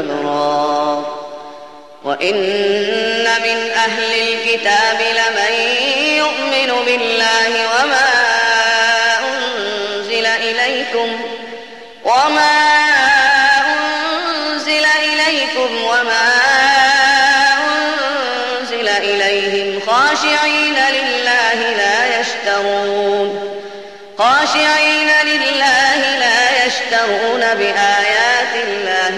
للأبرار وإن من أهل الكتاب لمن يؤمن بالله وما أنزل إليكم وما أنزل إليكم وما أنزل إليهم خاشعين لله لا يشترون. خاشعين لله لا يشترون الله